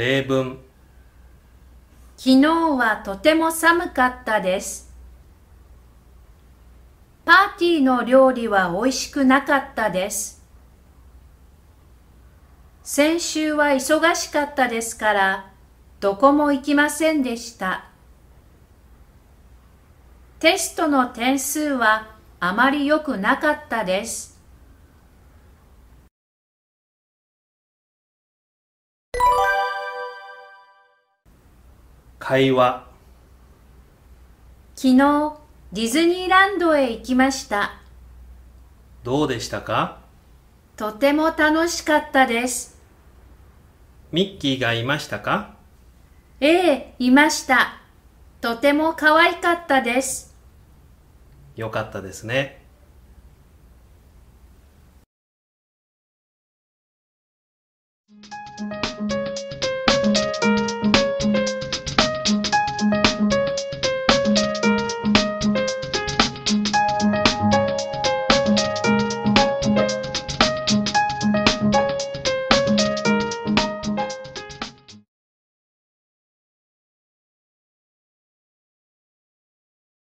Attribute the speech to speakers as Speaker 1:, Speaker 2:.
Speaker 1: 例文
Speaker 2: 昨日はとても寒かったです。パーティーの料理は美味しくなかったです。先週は忙しかったですから、どこも行きませんでした。テストの点数はあまり良くなかったです。
Speaker 1: 会話
Speaker 2: 昨日、ディズニーランドへ行きました。
Speaker 1: どうでしたか？
Speaker 2: とても楽しかったです。
Speaker 1: ミッキーがいましたか？
Speaker 2: ええ、いました。とても可愛かったです。
Speaker 1: よかったですね。